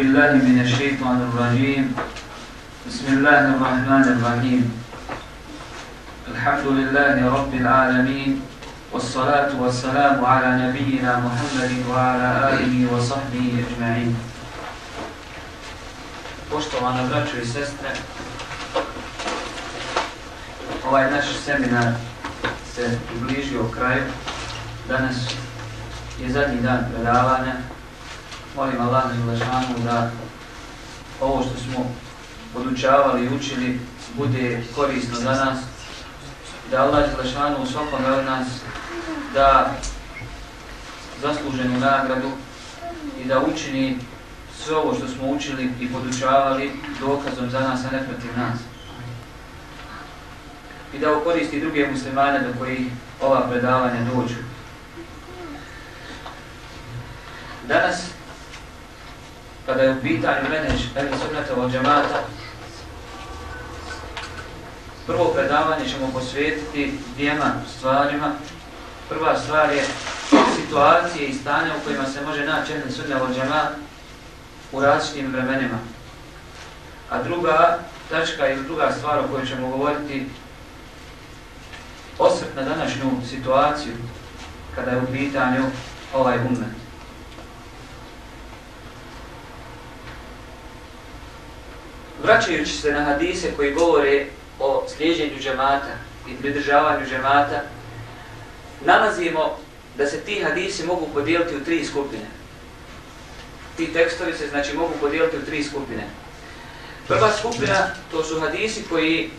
أعوذ بالله من الشيطان الرجيم بسم الله الرحمن الرحيم الحمد لله رب العالمين والصلاة والسلام على نبينا محمد وعلى آله وصحبه أجمعين Poštovana braćo i sestre, ovaj naš seminar se približio kraju. Danas je zadnji dan predavanja. Molim Allah Želešanu da ovo što smo podučavali i učili bude korisno za nas. Da Allah Želešanu u svakom od nas da zasluženu nagradu i da učini sve ovo što smo učili i podučavali dokazom za nas, a ne protiv nas. I da okoristi druge muslimane do koji ova predavanja dođu. Danas, kada je u pitanju meneć Ehli Sunnata od džemata, prvo predavanje ćemo posvetiti dvijema stvarima. Prva stvar je situacije i stanja u kojima se može naći Ehli Sunnata od džemata u različitim vremenima. A druga tačka ili druga stvar o kojoj ćemo govoriti osvrt na današnju situaciju kada je u pitanju ovaj umet. Vraćajući se na hadise koji govore o slijeđenju džemata i pridržavanju džemata, nalazimo da se ti hadisi mogu podijeliti u tri skupine. Ti tekstovi se znači mogu podijeliti u tri skupine. Prva skupina to su hadisi koji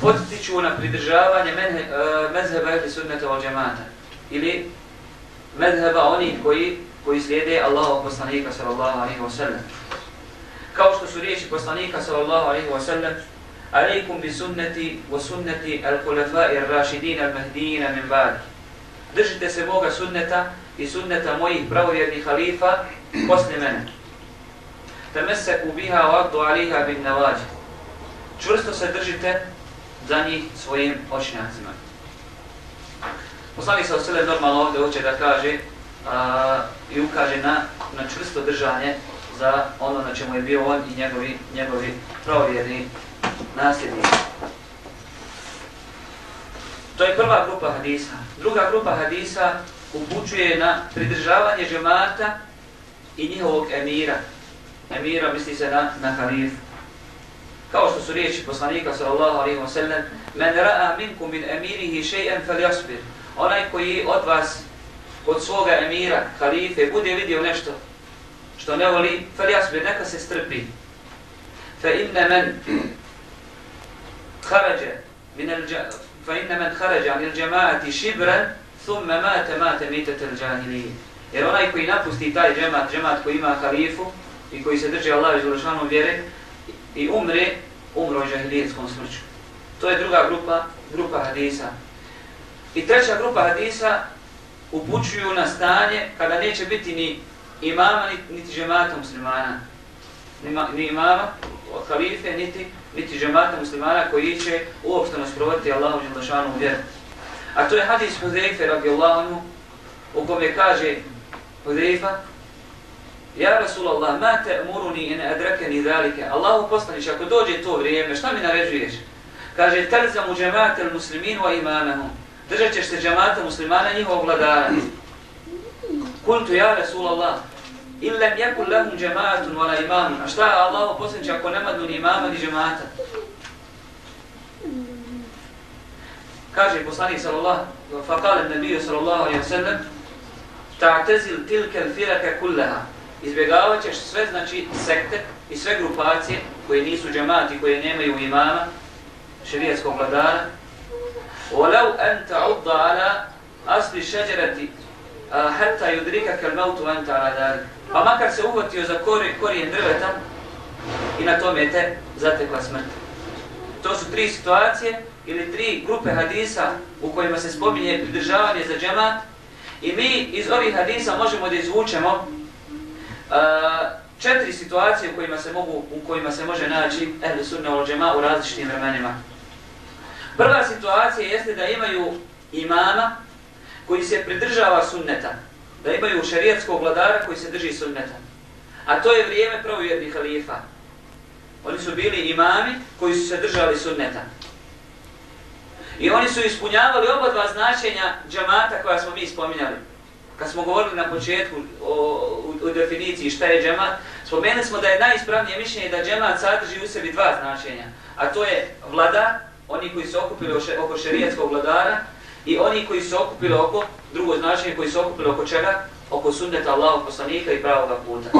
potiču na pridržavanje uh, mezheba ili sunneta od džemata. Ili mezheba onih koji, koji slijede Allahu poslanika sallallahu alaihi wa sallam su riječi poslanika sallallahu alaihi wa sallam alaikum bi sunnati wa sunnati al-kulafai al-rašidin al-mahdijina min ba'di. Držite se moga sunneta i sunneta mojih pravovjernih halifa posle mene. Temeseku biha wa abdu aliha bin navađi čvrsto se držite za njih svojim očnjacima. poslanik se alaihi wa normalno ovdje hoće da kaže a, i ukaže na, na čvrsto držanje za ono na čemu je bio on i njegovi, njegovi provjerni nasljednici. To je prva grupa hadisa. Druga grupa hadisa upućuje na pridržavanje žemata i njihovog emira. Emira misli se na, na halifu. Kao što su riječi poslanika sallallahu alaihi wa sallam Men ra'a minkum min emirihi še'en fel jasbir. Onaj koji od vas, od svoga emira, halife, bude vidio nešto što ne voli, fel neka se strpi. Fa inna men kharaja min al fa inna men kharaja min al jamaati shibran thumma mata mata mitat al jahili. Jer onaj koji napusti taj džemat, džemat koji ima halifu i koji se drži Allah iz Ulašanom vjere i umre, umro džahilijetskom smrću. To je druga grupa, grupa hadisa. I treća grupa hadisa upućuju na stanje kada neće biti ni imama niti džemata muslimana. Nima, ni imama halife niti, niti džemata muslimana koji će uopšteno sprovoditi Allahu dželašanu vjeru. A to je hadis Huzeyfe radijallahu anhu u kome kaže Huzeyfa Ja Rasulallah, ma te muruni in adrake ni dalike. Allahu poslanić, ako dođe to vrijeme, šta mi naređuješ? Kaže, terzam u džemate musliminu a imamahum. Držat ćeš se džemata muslimana njihovog vladara. Kultu ja Rasulallah, Illem yakul lahum jama'atun wala imam. A šta je Allah poslanici ako nema ni imama ni džemata? Kaže poslanik sallallahu fa qala an-nabiy sallallahu alejhi ve sellem ta'tazil tilka al-firqa kullaha. Izbjegavaćeš sve znači sekte i sve grupacije koje nisu džemati, koje nemaju imama, šerijatskog vladara. Walau an ta'udda ala asli shajarati hatta yudrikaka al-maut wa anta ala dhalik. Pa makar se uhvatio za korijen, korijen drveta i na tome te zatekla smrt. To su tri situacije ili tri grupe hadisa u kojima se spominje pridržavanje za džemat i mi iz ovih hadisa možemo da izvučemo uh, četiri situacije u kojima se mogu u kojima se može naći ehli sunna ul džema u različitim vremenima. Prva situacija jeste da imaju imama koji se pridržava sunneta da imaju šarijatskog vladara koji se drži sunneta. A to je vrijeme pravovjernih halifa. Oni su bili imami koji su se držali sunneta. I oni su ispunjavali oba dva značenja džamata koja smo mi spominjali. Kad smo govorili na početku o, u, u definiciji šta je džemat, spomenuli smo da je najispravnije mišljenje da džemat sadrži u sebi dva značenja. A to je vlada, oni koji su okupili oko šerijetskog vladara, i oni koji se okupili oko, drugo značenje, koji se okupili oko čega? Oko sunneta Allahog poslanika i pravoga puta.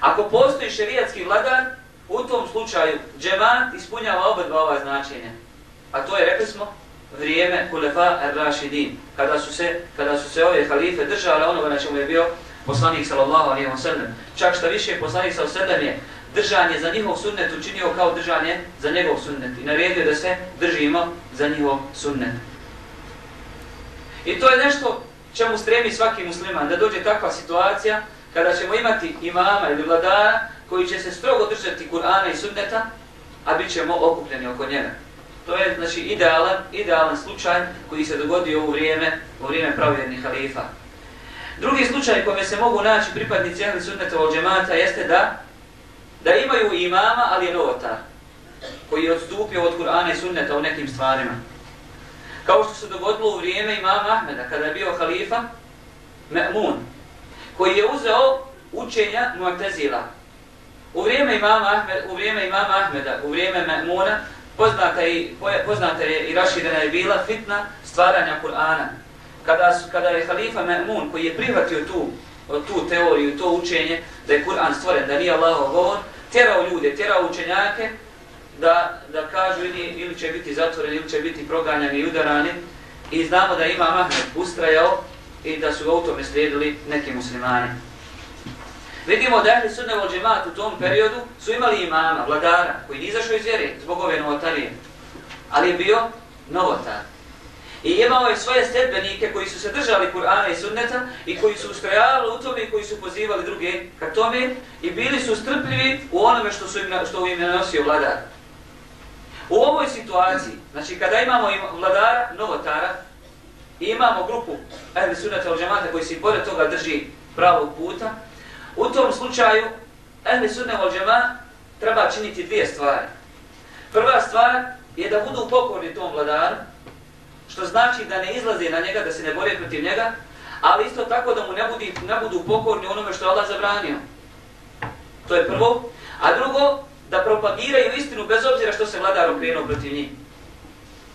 Ako postoji šerijatski vladar, u tom slučaju džemat ispunjava oba dva ova značenja. A to je, rekli smo, vrijeme Kulefa ar-Rashidin, kada su se kada su se ove halife držale onoga na čemu je bio poslanik sallallahu alejhi ve sellem. Čak što više poslanik sallallahu alaihi wa sallam je držanje za njihov sunnet učinio kao držanje za njegov sunnet i naredio da se držimo za njihov sunnet. I to je nešto čemu stremi svaki musliman, da dođe takva situacija kada ćemo imati imama ili vladara koji će se strogo držati Kur'ana i sunneta, a bit ćemo okupljeni oko njega. To je znači idealan, idealan slučaj koji se dogodio u vrijeme, u vrijeme pravjednih halifa. Drugi slučaj kome se mogu naći pripadnici ahli sunneta od džemata jeste da da imaju imama, ali je novotar, koji je odstupio od Kur'ana i sunneta u nekim stvarima. Kao što se dogodilo u vrijeme imama Ahmeda, kada je bio halifa Me'mun, koji je uzeo učenja Mu'tazila. U vrijeme imama Ahmeda, u vrijeme imama Ahmeda, u vrijeme Me'muna, poznata, i, poznata je i raširena je bila fitna stvaranja Kur'ana. Kada, kada je halifa Me'mun, koji je prihvatio tu, tu teoriju, to učenje, da je Kur'an stvoren, da nije Allahov govor, tjerao ljude, tjerao učenjake, da, da kažu ili, ili će biti zatvoreni, ili će biti proganjani i udarani. I znamo da ima Mahmed ustrajao i da su ga u tome slijedili neki muslimani. Vidimo da je sudne džemat u tom periodu su imali imama, vladara, koji nije izašao iz vjere zbog ove novotarije, ali je bio novotar. I imao je svoje sledbenike koji su se držali Kur'ana i sunneta i koji su ustrajavali u tome i koji su pozivali druge ka tome i bili su strpljivi u onome što, su im, što im je nosio vladar. U ovoj situaciji, znači kada imamo im vladara, novotara, i imamo grupu ehli sunata ili džamata koji se i pored toga drži pravog puta, u tom slučaju ehli sunnata ili treba činiti dvije stvari. Prva stvar je da budu pokorni tom vladaru, što znači da ne izlaze na njega, da se ne bore protiv njega, ali isto tako da mu ne, budi, ne budu pokorni onome što je Allah zabranio. To je prvo. A drugo, da propagiraju istinu bez obzira što se vladar okrenuo protiv njih.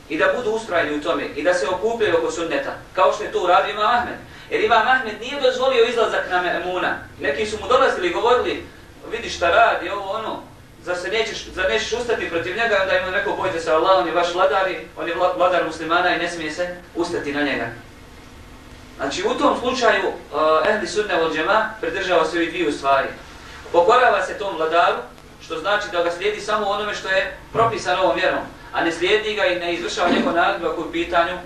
I da budu ustrajni u tome i da se okupljaju oko sunneta, kao što je to uradio Imam Ahmed. Jer Imam Ahmed nije dozvolio izlazak na Memuna. Neki su mu dolazili i govorili, vidi šta radi, ovo ono, za se nećeš, za nećeš ustati protiv njega, onda im on rekao, bojte se Allah, on je vaš vladar, on je vladar muslimana i ne smije se ustati na njega. Znači u tom slučaju uh, ehli sunne od džema pridržava se ovih dviju stvari. Pokorava se tom vladaru, što znači da ga slijedi samo onome što je propisano ovom vjerom, a ne slijedi ga i ne izvršava neko naredbu ako je u pitanju,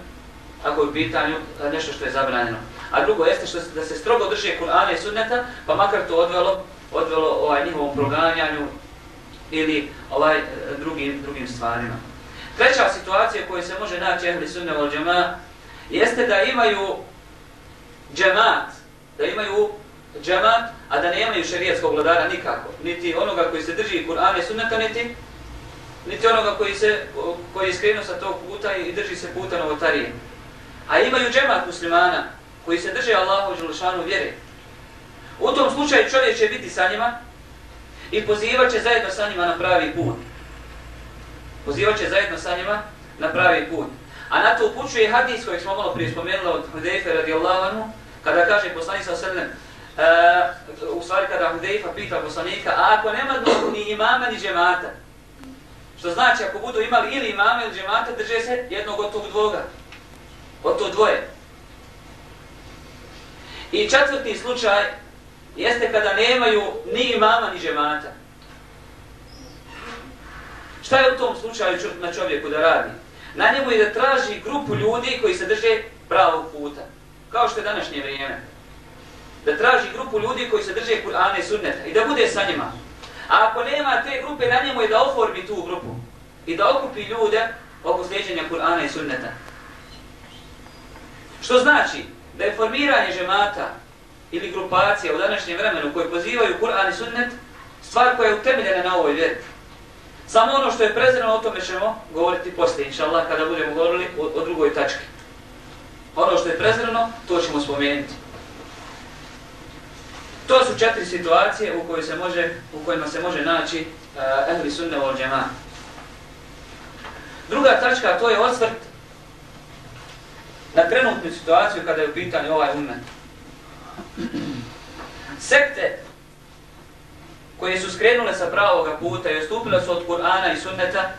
ako je u pitanju eh, nešto što je zabranjeno. A drugo jeste što da se strogo drže Kur'ana i sunneta, pa makar to odvelo, odvelo ovaj njihovom proganjanju ili ovaj eh, drugim, drugim stvarima. Treća situacija koju se može naći ehli sunne vol džema jeste da imaju džemat, da imaju džemat, a da nemaju šerijatskog vladara nikako. Niti onoga koji se drži Kur'ana i sunneta, niti, niti onoga koji se koji je skrenuo sa tog puta i drži se puta novotarije. A imaju džemat muslimana koji se drže Allahu i Đelšanu vjere. U tom slučaju čovjek će biti sa njima i pozivat će zajedno sa njima na pravi put. Pozivat će zajedno sa njima na pravi put. A na to upućuje hadis kojeg smo malo prije spomenuli od Hudejfe radijallahu anhu, kada kaže poslanik sa srednem, uh, u stvari kada Hudejfa pita poslanika, a ako nema ni imama ni džemata, što znači ako budu imali ili imama ili džemata, drže se jednog od tog dvoga, od to dvoje. I četvrti slučaj jeste kada nemaju ni imama ni džemata. Šta je u tom slučaju na čovjeku da radi? Na njemu je da traži grupu ljudi koji se drže pravog puta, kao što je današnje vrijeme da traži grupu ljudi koji se drže Kur'ana i Sunneta i da bude sa njima. A ako nema te grupe, na njemu je da oformi tu grupu i da okupi ljude oko sljeđenja Kur'ana i Sunneta. Što znači da je formiranje žemata ili grupacija u današnjem vremenu koji pozivaju Kur'an i sunnet, stvar koja je utemeljena na ovoj vjeri. Samo ono što je prezirano, o tome ćemo govoriti poslije, inša Allah, kada budemo govorili o, o drugoj tački. Ono što je prezirano, to ćemo spomenuti. To su četiri situacije u, kojoj se može, u kojima se može naći uh, ehli sunne vol džema. Druga tačka, to je osvrt na trenutnu situaciju kada je u pitanju ovaj umet. Sekte koje su skrenule sa pravoga puta i ostupile su od Kur'ana i sunneta,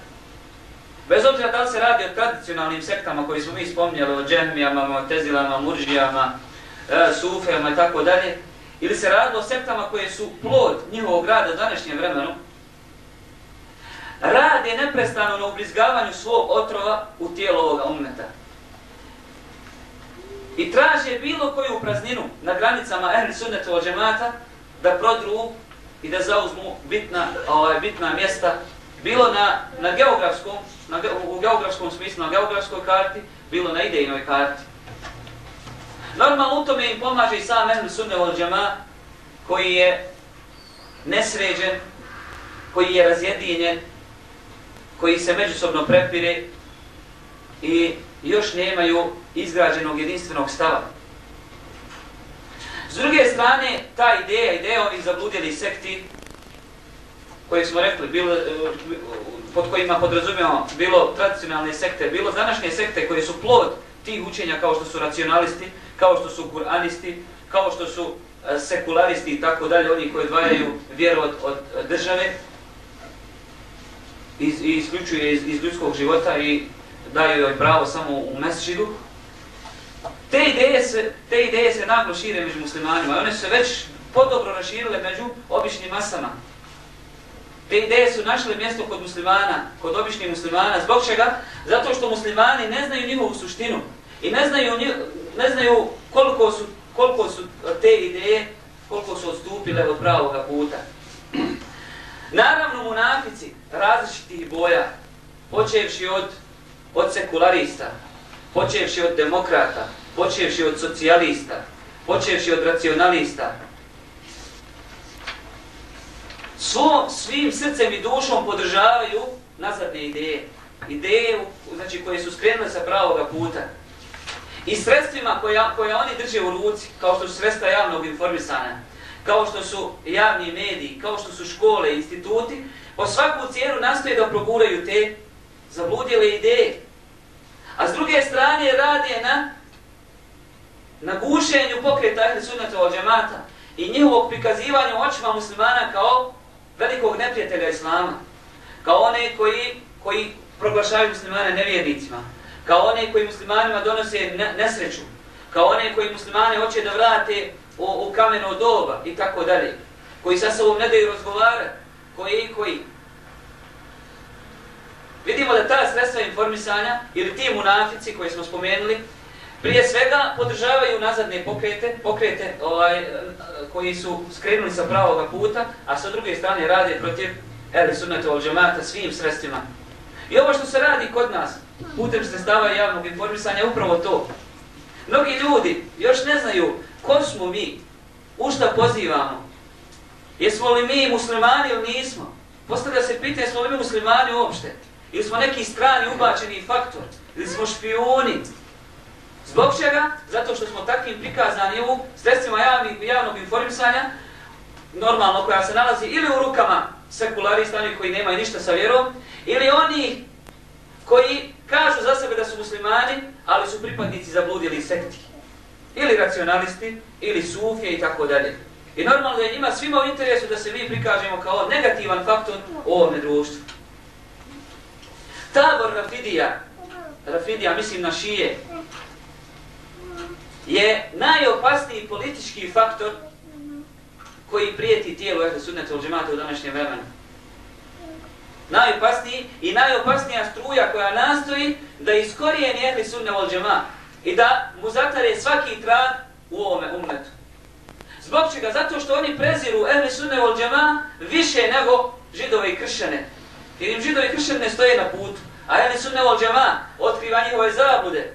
bez obzira da li se radi o tradicionalnim sektama koji smo mi spomnjali, o džehmijama, tezilama, muržijama, e, eh, sufijama i tako dalje, ili se radilo o sektama koje su plod njihovog rada u današnjem vremenu, rade neprestano na ubrizgavanju svog otrova u tijelo ovoga umeta. I traže bilo koju prazninu na granicama ehli sunneta od džemata da prodru i da zauzmu bitna, ovaj, bitna mjesta bilo na, na geografskom, na, u geografskom smislu, na geografskoj karti, bilo na idejnoj karti. Normalno u tome im pomaže i sam Ehl Sunne od Džema koji je nesređen, koji je razjedinjen, koji se međusobno prepire i još nemaju izgrađenog jedinstvenog stava. S druge strane, ta ideja, ideja ovih zabludjeli sekti, koje smo rekli, bilo, pod kojima podrazumijemo bilo tradicionalne sekte, bilo današnje sekte koje su plod tih učenja kao što su racionalisti, kao što su kuranisti, kao što su e, sekularisti i tako dalje, oni koji odvajaju vjeru od, od države i, i isključuje iz, iz ljudskog života i daju joj pravo samo u mesčidu, Te ideje se, te ideje se naglo šire među muslimanima i one su se već podobro raširile među običnim masama. Te ideje su našle mjesto kod muslimana, kod običnih muslimana. Zbog čega? Zato što muslimani ne znaju njihovu suštinu i ne znaju, ne znaju koliko, su, koliko su eh, te ideje, koliko su odstupile od pravog puta. Naravno, munafici različitih boja, počevši od, od sekularista, počevši od demokrata, počevši od socijalista, počevši od racionalista, svo, svim srcem i dušom podržavaju nazadne ideje. Ideje znači, koje su skrenule sa pravoga puta. I sredstvima koja, koja oni drže u ruci, kao što su sredstva javnog informisanja, kao što su javni mediji, kao što su škole, instituti, po svaku cijenu nastoje da proguraju te zabludjele ideje. A s druge strane radi na na gušenju pokreta Ahli sunnata od džemata i njihovog prikazivanja očima muslimana kao velikog neprijatelja islama, kao one koji, koji proglašavaju muslimane nevjernicima, kao one koji muslimanima donose nesreću, kao one koji muslimane hoće da vrate u, u kameno doba i tako dalje, koji sa sobom ne daju razgovarati, koji i koji. Vidimo da ta sredstva informisanja ili ti munafici koji smo spomenuli, prije svega podržavaju nazadne pokrete, pokrete ovaj, koji su skrenuli sa pravog puta, a sa druge strane rade protiv eli sunnata ol džemata svim sredstvima. I ovo što se radi kod nas, putem sredstava javnog informisanja, upravo to. Mnogi ljudi još ne znaju ko smo mi, u šta pozivamo. Jesmo li mi muslimani ili nismo? Postavlja se pitanje, jesmo li mi muslimani uopšte? Ili smo neki strani ubačeni faktor? Ili smo špioni? Zbog čega? Zato što smo takvim prikazani u sredstvima javnih, javnog informisanja, normalno koja se nalazi ili u rukama sekularista, onih koji nemaju ništa sa vjerom, ili oni koji kažu za sebe da su muslimani, ali su pripadnici zabludili sekti. Ili racionalisti, ili sufije i tako dalje. I normalno je njima svima u interesu da se mi prikažemo kao negativan faktor u ovom društvu. Tabor Rafidija, Rafidija mislim na šije, je najopasniji politički faktor koji prijeti tijelu ehli sunnata u džemata u današnjem vremenu. Najopasniji i najopasnija struja koja nastoji da iskorijeni ehli sunne vol džema i da mu zatare svaki trag u ovome umetu. Zbog čega? Zato što oni preziru ehli sunne vol džema više nego židove i kršćane. Jer im židovi i kršćane stoje na putu. A ehli sunne vol džema otkriva njihove zabude,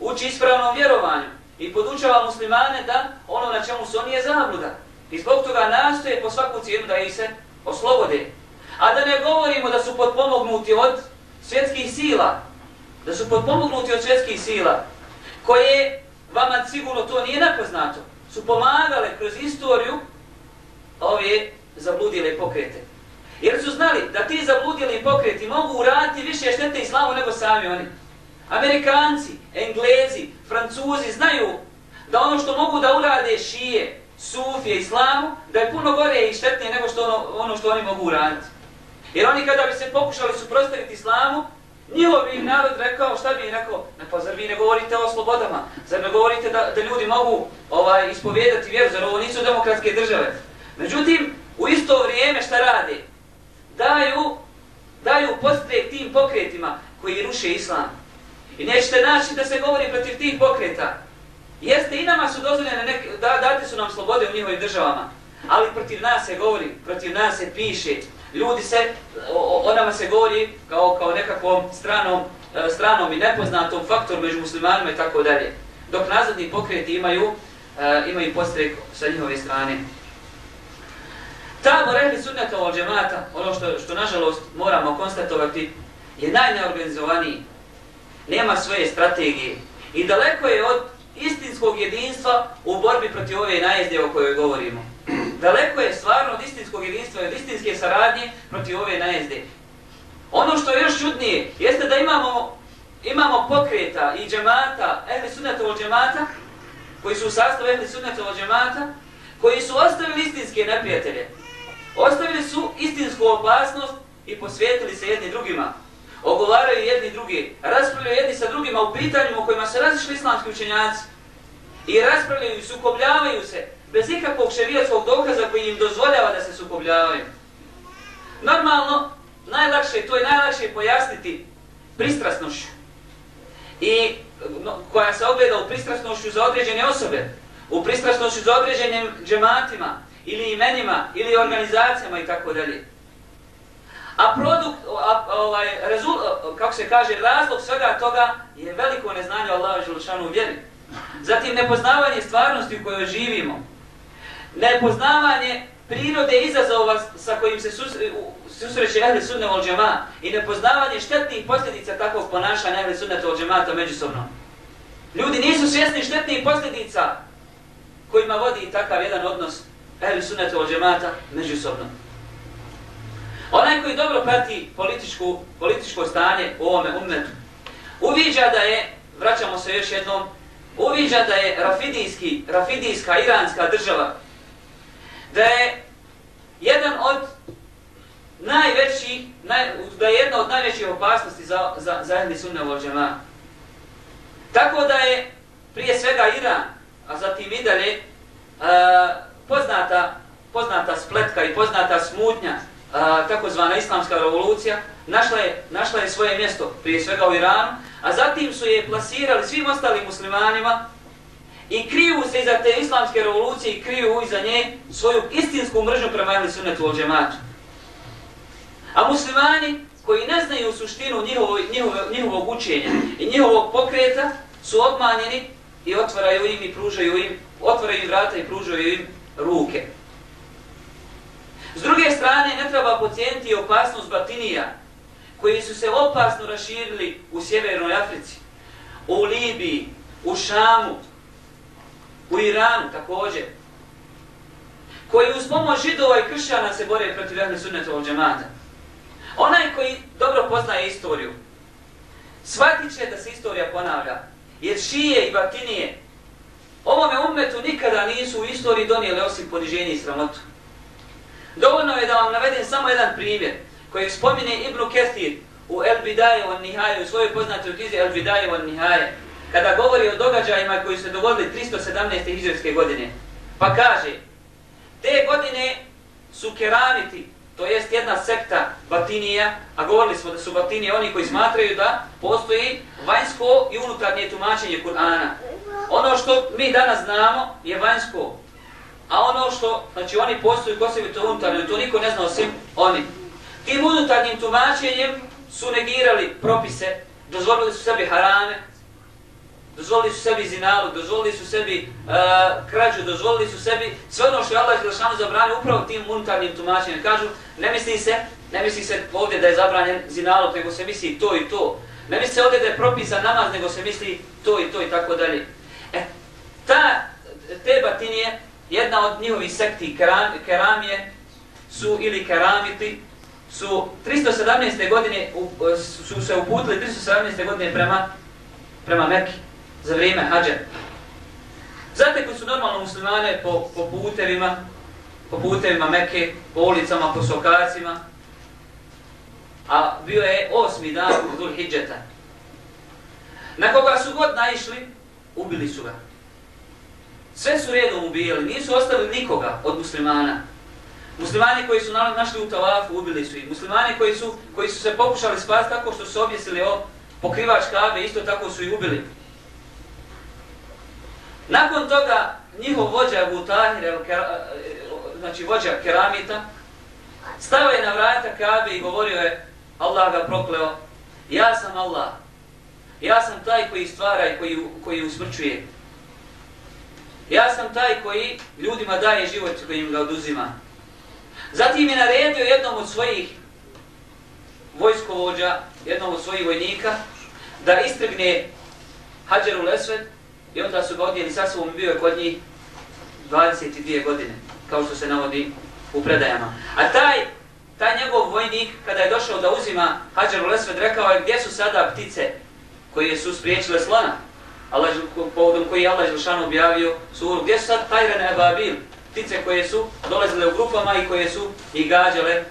uči ispravnom vjerovanju, i podučava muslimane da ono na čemu su oni je zabluda. I zbog toga nastoje po svaku cijenu da ih se oslobode. A da ne govorimo da su potpomognuti od svjetskih sila, da su potpomognuti od svjetskih sila, koje vama sigurno to nije nakoznato, su pomagale kroz istoriju ove zabludile pokrete. Jer su znali da ti zabludili pokreti mogu uraditi više štete islamu nego sami oni. Amerikanci, Englezi, Francuzi znaju da ono što mogu da urade šije, sufije, islamu, da je puno gore i štetnije nego što ono, ono što oni mogu uraditi. Jer oni kada bi se pokušali suprostaviti islamu, njihov bi narod rekao, šta bi im rekao? Ne, pa zar vi ne govorite o slobodama? Zar ne govorite da, da ljudi mogu ovaj ispovjedati vjeru? Zar ovo nisu demokratske države? Međutim, u isto vrijeme šta rade? Daju, daju postrek tim pokretima koji ruše islam. I nećete naći da se govori protiv tih pokreta. Jeste i nama su dozvoljene, neke, da, date su nam slobode u njihovim državama, ali protiv nas se govori, protiv nas se piše. Ljudi se, o, o nama se govori kao, kao nekakvom stranom, e, stranom i nepoznatom faktoru među muslimanima i tako dalje. Dok nazadni pokreti imaju, e, imaju postrek sa njihove strane. Tamo rehli sunnata od džemata, ono što, što nažalost moramo konstatovati, je najneorganizovaniji nema svoje strategije i daleko je od istinskog jedinstva u borbi protiv ove najezde o kojoj govorimo. Daleko je stvarno od istinskog jedinstva i od istinske saradnje protiv ove najezde. Ono što je još čudnije jeste da imamo, imamo pokreta i džemata, ehli sunnetovog džemata, koji su u sastavu ehli sunnetovog džemata, koji su ostavili istinske neprijatelje. Ostavili su istinsku opasnost i posvijetili se jedni drugima ogovaraju jedni drugi, raspravljaju jedni sa drugima u pitanjima u kojima se razišli islamski učenjaci i raspravljaju i sukobljavaju se bez ikakvog šerijatskog dokaza koji im dozvoljava da se sukobljavaju. Normalno, najlakše, to je najlakše pojasniti pristrasnošću i no, koja se ogleda u pristrasnošću za određene osobe, u pristrasnošću za određenim džematima ili imenima ili organizacijama i tako dalje. A produkt, a, ovaj, rezul, kako se kaže, razlog svega toga je veliko neznanje Allaha Želšanu u vjeri. Zatim nepoznavanje stvarnosti u kojoj živimo. Nepoznavanje prirode izazova sa kojim se susreće ehli sunne vol džema i nepoznavanje štetnih posljedica takvog ponašanja ehli sunne vol džemata međusobno. Ljudi nisu svjesni štetnih posljedica kojima vodi takav jedan odnos ehli sunne vol džemata međusobno. Onaj koji dobro prati političku, političko stanje u ovome umetu, uviđa da je, vraćamo se još jednom, uviđa da je rafidijski, rafidijska iranska država, da je jedan od najvećih, naj, da je jedna od najvećih opasnosti za, za, za ehli sunne u džema. Tako da je prije svega Iran, a zatim i dalje, e, poznata, poznata spletka i poznata smutnja e, takozvana islamska revolucija, našla je, našla je svoje mjesto, prije svega u Iranu, a zatim su je plasirali svim ostalim muslimanima i kriju se iza te islamske revolucije i kriju iza nje svoju istinsku mržnju prema ehli sunnetu od džematu. A muslimani koji ne znaju suštinu njihovo, njihovo, njihovog učenja i njihovog pokreta su obmanjeni i otvaraju im i pružaju im, otvaraju im vrata i pružaju im ruke. S druge strane, ne treba pocijeniti opasnost batinija, koji su se opasno raširili u Sjevernoj Africi, u Libiji, u Šamu, u Iranu također, koji uz pomoć židova i kršćana se bore protiv jahne sunnetovog džemata. Onaj koji dobro poznaje istoriju, shvatit će da se istorija ponavlja, jer šije i batinije ovome umetu nikada nisu u istoriji donijeli osim poniženje i sramotu. Dovoljno je da vam navedem samo jedan primjer koji spomine Ibnu Kestir u El Bidaje on Nihaje, u svojoj poznatoj knjizi El Bidaje on Nihaje, kada govori o događajima koji se dogodili 317. hiđarske godine. Pa kaže, te godine su keramiti, to jest jedna sekta Batinija, a govorili smo da su Batinije oni koji smatraju da postoji vanjsko i unutarnje tumačenje Kur'ana. Ono što mi danas znamo je vanjsko, A ono što, znači oni postoju ko sebi to unutarnje, to niko ne zna osim oni. Tim unutarnjim tumačenjem su negirali propise, dozvolili su sebi harame dozvolili su sebi zinalu, dozvolili su sebi uh, krađu, dozvolili su sebi sve ono što je Allah Želešanu zabranio upravo tim unutarnjim tumačenjem. Kažu, ne misli se, ne misli se ovdje da je zabranjen zinalog, nego se misli to i to. Ne misli se ovdje da je propisan namaz, nego se misli to i to i tako dalje. E, ta, te batinije, jedna od njihovih sekti keram, keramije, su ili keramiti, su 317. godine, su se uputili 317. godine prema, prema Mekke za vrijeme hađa. Zatekli su normalno muslimane po, po putevima, po putevima Mekke, po ulicama, po sokacima, a bio je osmi dan u Dhul Hidžeta. Na koga su god naišli, ubili su ga. Sve su redom ubijali, nisu ostavili nikoga od muslimana. Muslimani koji su našli u Talafu, ubili su ih. Muslimani koji su, koji su se pokušali spasti tako što su objesili o pokrivač kabe, isto tako su ih ubili. Nakon toga njihov vođa Abu Tahir, e, znači vođa keramita, stao je na vrata Kabe i govorio je Allah ga prokleo, ja sam Allah, ja sam taj koji stvara i koji, koji usmrćuje. Ja sam taj koji ljudima daje život koji im ga oduzima. Zatim je naredio jednom od svojih vojskovođa, jednom od svojih vojnika, da istrgne Hadžeru Lesved i onda su ga odnijeli sa svom bio je kod njih 22 godine, kao što se navodi u predajama. A taj, taj njegov vojnik, kada je došao da uzima Hadžeru Lesved, rekao je gdje su sada ptice koje su spriječile slona, Allah, povodom koji je Allah Želšan objavio suru, gdje su sad Tajrene Ebabil, ptice koje su dolazile u grupama i koje su i gađale e,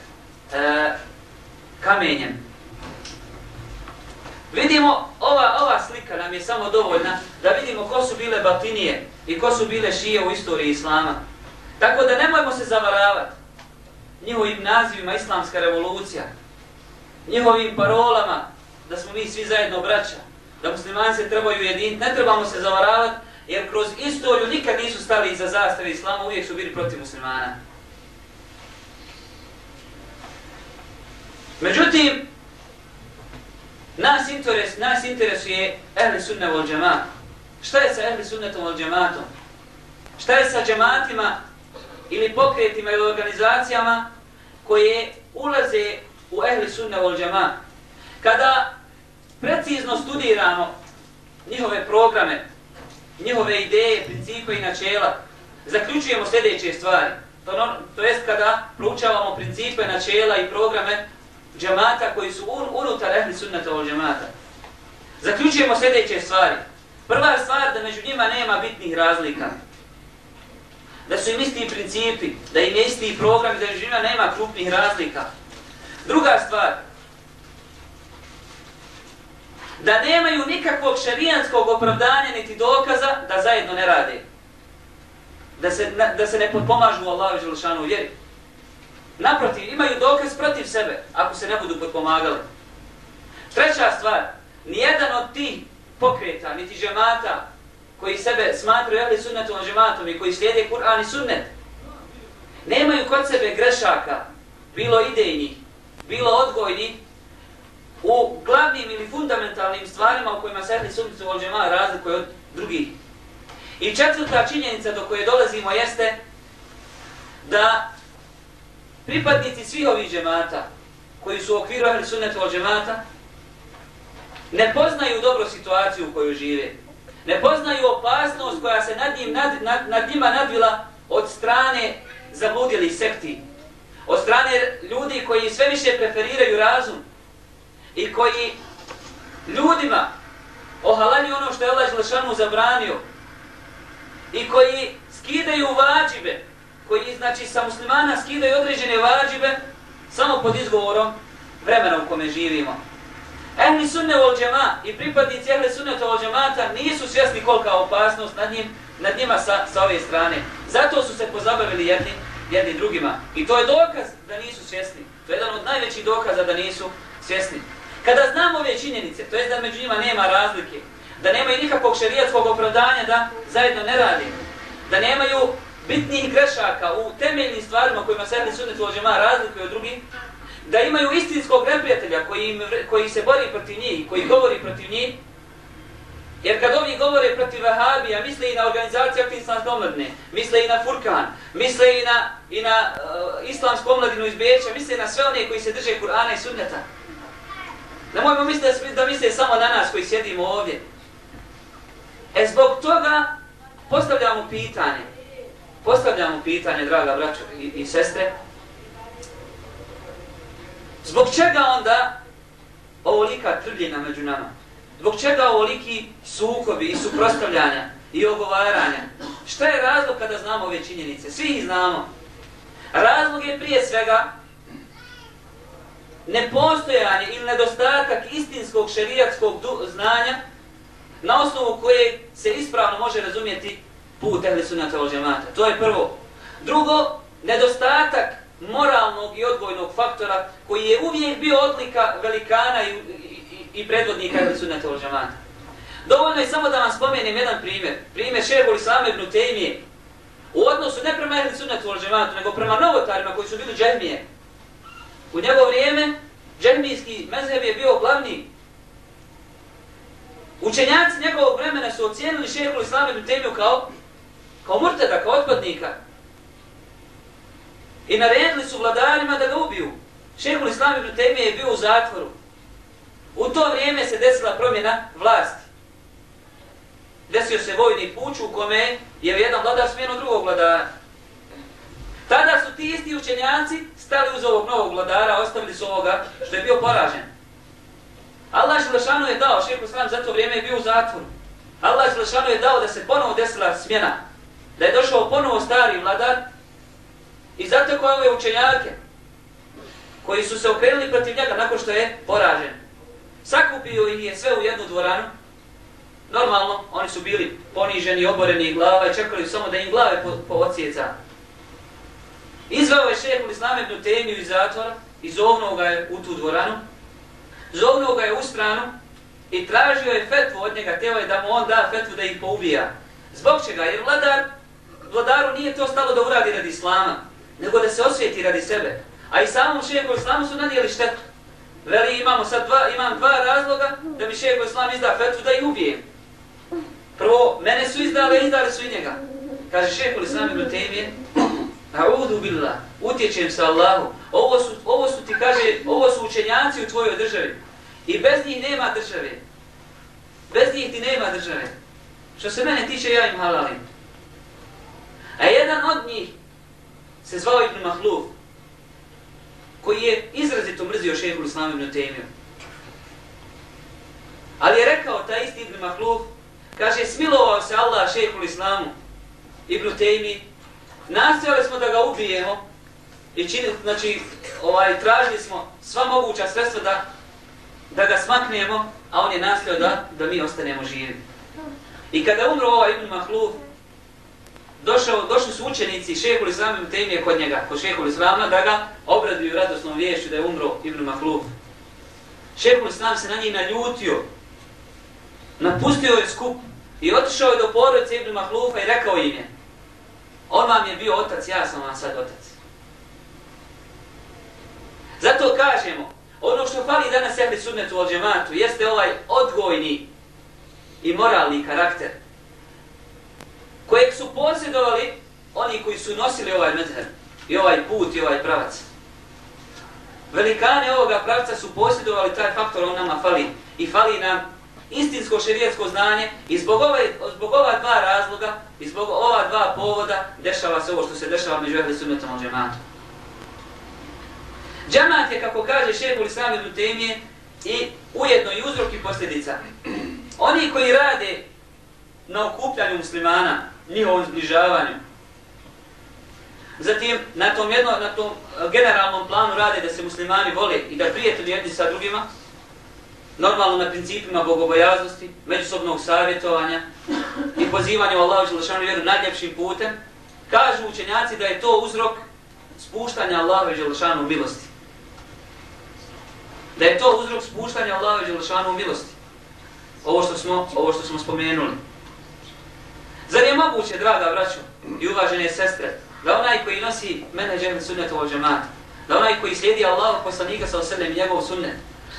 kamenjem. Vidimo, ova, ova slika nam je samo dovoljna da vidimo ko su bile batinije i ko su bile šije u istoriji Islama. Tako da nemojmo se zavaravati njihovim nazivima Islamska revolucija, njihovim parolama da smo mi svi zajedno braća, da muslimani se trebaju ujediniti, ne trebamo se zavaravati jer kroz istoriju nikad nisu stali iza zastave Islama, uvijek su bili protiv muslimana. Međutim, nas, interes, nas interesuje ehli sunne vol džemat. Šta je sa ehli sunnetom vol džematom? Šta je sa džematima ili pokretima ili organizacijama koje ulaze u ehli sunne vol džemat? Kada precizno studiramo njihove programe, njihove ideje, principe i načela, zaključujemo sljedeće stvari. To, no, to jest kada proučavamo principe, načela i programe džemata koji su un, unutar ehli sunnata ovog džemata. Zaključujemo sljedeće stvari. Prva stvar da među njima nema bitnih razlika. Da su im isti principi, da im je isti program da među njima nema krupnih razlika. Druga stvar, da nemaju nikakvog šarijanskog opravdanja niti dokaza da zajedno ne rade. Da se, na, da se ne potpomažu Allahu Želšanu vjeri. Naprotiv, imaju dokaz protiv sebe ako se ne budu potpomagali. Treća stvar, nijedan od tih pokreta, niti džemata koji sebe smatruju jahli sunnetom džematom i koji slijede Kur'an i sunnet, nemaju kod sebe grešaka, bilo idejnih, bilo odgojnih, u glavnim ili fundamentalnim stvarima u kojima se ehli sunnetom vol razlikuje od drugih. I četvrta činjenica do koje dolazimo jeste da pripadnici svih ovih džemata koji su u okviru ahli sunneta od džemata ne poznaju dobro situaciju u kojoj žive. Ne poznaju opasnost koja se nad, njim, nad, nad, nad njima nadvila od strane zabludjelih sekti. Od strane ljudi koji sve više preferiraju razum i koji ljudima ohalani ono što je Allah Želešanu zabranio i koji skidaju vađibe, koji znači sa muslimana skidaju određene vađibe samo pod izgovorom vremena u kome živimo. Ehli sunne vol džema i pripadnici ehli sunne vol džemata nisu svjesni kolika opasnost nad, njim, nad njima sa, sa ove strane. Zato su se pozabavili jedni, jedni drugima. I to je dokaz da nisu svjesni. To je jedan od najvećih dokaza da nisu svjesni. Kada znamo ove činjenice, to je da među njima nema razlike, da nemaju nikakvog šerijatskog opravdanja da zajedno ne radi, da nemaju bitnih grešaka u temeljnim stvarima kojima se jedni sunet uložima razlikuju od drugih, da imaju istinskog neprijatelja koji, im, koji se bori protiv njih, koji govori protiv njih, Jer kad ovi govore protiv Vahabija, misle i na organizaciju aktivistlanske omladine, misle i na Furkan, misle i na, i na uh, islamsku omladinu iz Beća, misle na sve one koji se drže Kur'ana i Sunneta. Ne mojmo misliti da misle samo na nas koji sjedimo ovdje. E zbog toga postavljamo pitanje. Postavljamo pitanje, draga braćo i, i sestre. Zbog čega onda ovolika trvljena među nama? Zbog čega ovoliki sukobi i suprostavljanja i ogovaranja? Šta je razlog kada znamo ove činjenice? Svi ih znamo. Razlog je prije svega nepostojanje ili nedostatak istinskog šerijatskog znanja na osnovu koje se ispravno može razumjeti put ehli sunnata od džemata. To je prvo. Drugo, nedostatak moralnog i odgojnog faktora koji je uvijek bio odlika velikana i, i, i predvodnika ehli sunnata od džemata. Dovoljno je samo da vam spomenem jedan primjer. Primjer šehol Islame ibn Tejmije. U odnosu ne prema ehli sunnata od džematu, nego prema novotarima koji su bili džehmije. U njegovo vrijeme džehmijski mezheb je bio glavni Učenjaci njegovog vremena su ocijenili šehhul islame ibn Temiju kao, kao murteda, kao otpadnika. I naredili su vladarima da ga ubiju. Šehul Islam ibn Temije je bio u zatvoru. U to vrijeme se desila promjena vlasti. Desio se vojni puć u kome je jedan vladar smjeno drugog vladara. Tada su ti isti učenjaci stali uz ovog novog vladara, ostavili su ovoga što je bio poražen. Allah Želešanu je dao, šehr Islam za to vrijeme je bio u zatvoru. Allah Želešanu je dao da se ponovo desila smjena. Da je došao ponovo stari vladar. I zatekao je ove učenjake, koji su se okrenuli protiv njega nakon što je poražen, sakupio ih je sve u jednu dvoranu. Normalno, oni su bili poniženi, oboreni glava i čekali samo da im glave po, po ocijeca. Izveo je šehr Islam ibn Temiju iz zatvora i zovnuo ga je u tu dvoranu zovnuo ga je u stranu i tražio je fetvu od njega, teo je da mu on da fetvu da ih poubija. Zbog čega? Jer vladar, vladaru nije to stalo da uradi radi islama, nego da se osvijeti radi sebe. A i samom šeheku islamu su nanijeli štetu. Veli, imamo sad dva, imam dva razloga da mi šeheku islam izda fetvu da ih ubijem. Prvo, mene su izdali, izdali su i njega. Kaže šeheku islam ibn Tejmije, A'udhu billah, utječem sa Allahu. Ovo su, ovo su ti kaže, ovo su učenjaci u tvojoj državi. I bez njih nema države. Bez njih ti nema države. Što se mene tiče, ja im halalim. A jedan od njih se zvao Ibn Mahluf, koji je izrazito mrzio šehu Islam ibn Temiju. Ali je rekao taj isti Ibn Mahluf, kaže, smilovao se Allah šehu Islamu ibn Temi, Nastojali smo da ga ubijemo i čini, znači, ovaj, tražili smo sva moguća sredstva da, da ga smaknemo, a on je nastojao da, da mi ostanemo živi. I kada umro ovaj Ibn Mahluf, došao, došli su učenici šehhul Islam temije kod njega, kod šehhul Islama, da ga obraduju radosnom vješću da je umro Ibn Mahluf. Šehhul Islam se na njih naljutio, napustio je skup i otišao je do porodice Ibn Mahlufa i rekao im je, On vam je bio otac, ja sam vam sad otac. Zato kažemo, ono što fali danas ehli sunnetu od džematu, jeste ovaj odgojni i moralni karakter, kojeg su posjedovali oni koji su nosili ovaj medher, i ovaj put, i ovaj pravac. Velikane ovoga pravca su posjedovali taj faktor, on nama fali. I fali nam istinsko šerijetsko znanje i zbog, ove, zbog ova dva razloga i zbog ova dva povoda dešava se ovo što se dešava među ehli sunnetom od džematu. Džemat je, kako kaže šehhul islam ibn Temije, i ujedno i uzrok i posljedica. Oni koji rade na okupljanju muslimana, njihovom zbližavanju, zatim na tom, jedno, na tom generalnom planu rade da se muslimani vole i da prijatelji jedni sa drugima, normalno na principima bogobojaznosti, međusobnog savjetovanja i pozivanja u Allahu Želešanu vjeru najljepšim putem, kažu učenjaci da je to uzrok spuštanja Allahu Želešanu milosti. Da je to uzrok spuštanja Allahu Želešanu milosti. Ovo što smo, ovo što smo spomenuli. Zar je moguće, draga braćo i uvažene sestre, da onaj koji nosi menedžer o džemata, da onaj koji slijedi Allah poslanika sa osrednjem njegov sunnet,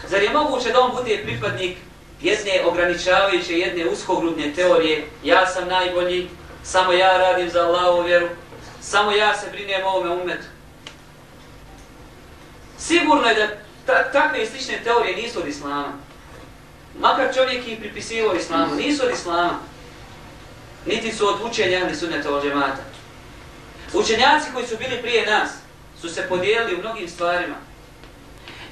Zar je moguće da on bude pripadnik jedne ograničavajuće, jedne uskogrudne teorije, ja sam najbolji, samo ja radim za Allahovu vjeru, samo ja se brinem o ovome umetu. Sigurno je da ta, takve i slične teorije nisu od Islama. Makar čovjek ih pripisivao Islamu, nisu od Islama. Niti su od učenja ili sunneta od džemata. Učenjaci koji su bili prije nas su se podijelili u mnogim stvarima.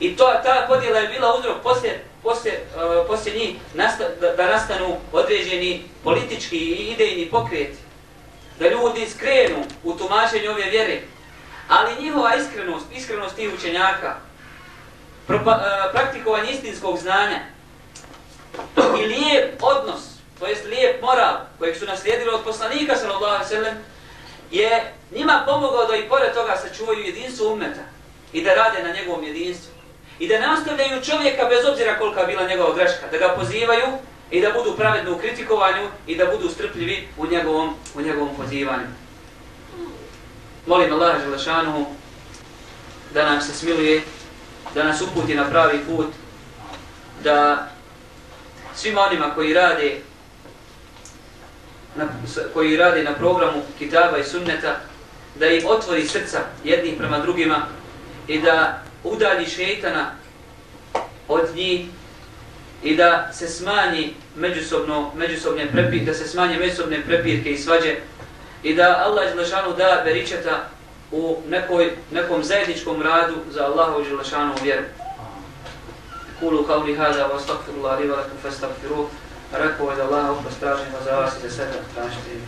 I to, ta podjela je bila uzrok poslije, poslije, uh, poslije njih nasta, da, da nastanu određeni politički i idejni pokreti. Da ljudi skrenu u tumačenju ove vjere. Ali njihova iskrenost, iskrenost tih učenjaka, propa, uh, praktikovanje istinskog znanja i lijep odnos, to jest lijep moral kojeg su naslijedili od poslanika sallallahu alejhi ve sellem je njima pomogao da i pored toga sačuvaju jedinstvo ummeta i da rade na njegovom jedinstvu. I da nastavljaju čovjeka bez obzira kolika bila njegova greška, da ga pozivaju i da budu pravedni u kritikovanju i da budu strpljivi u njegovom, u njegovom pozivanju. Molim Allaha Želešanu da nam se smiluje, da nas uputi na pravi put, da svima onima koji rade na, koji rade na programu Kitaba i Sunneta, da im otvori srca jednih prema drugima i da udalji šeitana od njih i da se smanji međusobno, međusobne prepirke, da se smanje međusobne prepirke i svađe i da Allah Đelešanu da beričeta u nekoj, nekom zajedničkom radu za Allahu Đelešanu vjeru. Kulu kao hada, wa li valakum fa stakfiru, rekao je da Allah ovdje stražimo za vas i za sebe tražiti.